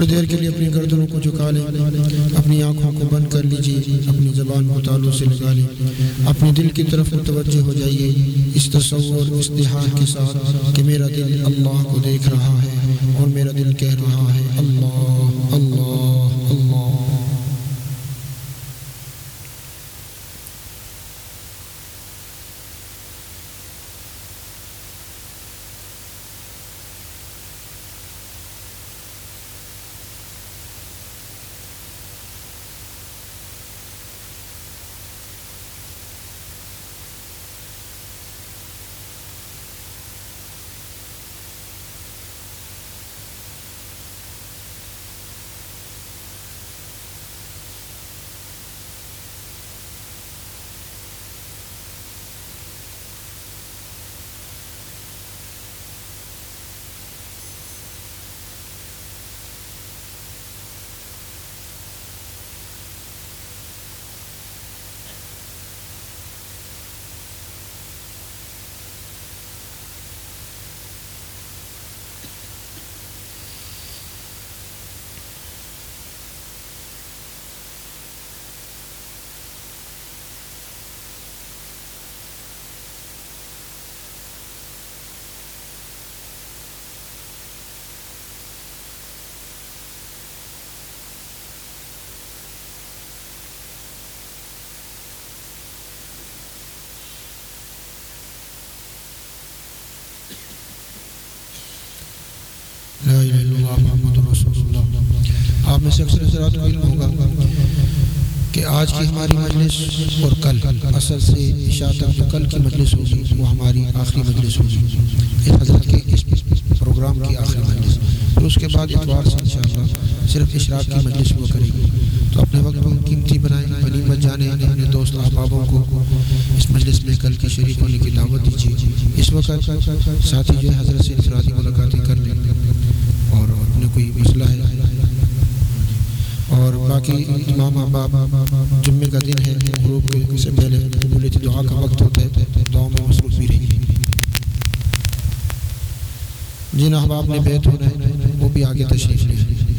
تھوڑی دیر کے لیے اپنی گردنوں کو جھکا لیں۔ اپنی آنکھوں کو بند کر لیجیے اپنی زبان کو تعلق سے لگا لیں۔ اپنے دل کی طرف متوجہ ہو جائیے اس تصور، اس دہان کے ساتھ کہ میرا دل اللہ کو دیکھ رہا ہے اور میرا دل کہہ رہا ہے اللہ۔ اللہ محمد رسول اللہ۔ آپ میں سے اکثر حضرات کو علم ہوگا کہ آج کی ہماری مجلس اور کل، اصل سے عشاء تک جو کل کی مجلس ہوگی، وہ ہماری آخری مجلس ہوگی۔ اس حضرت کے اس پروگرام کی آخری مجلس۔ پھر اس کے بعد اتوار سے انشاءاللہ صرف اشراق کی مجلس ہوا کرے گی۔ تو اپنے وقت کو قیمتی بنائیں بنی غنیمت جانے اپنے دوست احبابوں کو اس مجلس میں کل کی شریک ہونے کی دعوت دیجیے۔ اس وقت ساتھی جو ہے حضرت سے انفرادی ملاقاتیں کر لیں اور اپنے کوئی مسئلہ ہے اور باقی امام احباب جمعے کا دن ہے غروب کے سے پہلے قبول دعا کا وقت ہوتا ہے، دعا میں مصروف بھی رہی جن احباب نے بیت ہونا ہے، وہ بھی آگے تشریف لے۔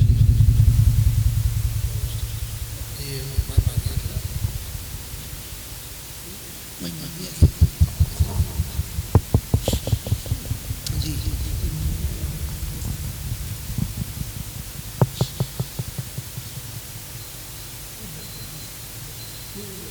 He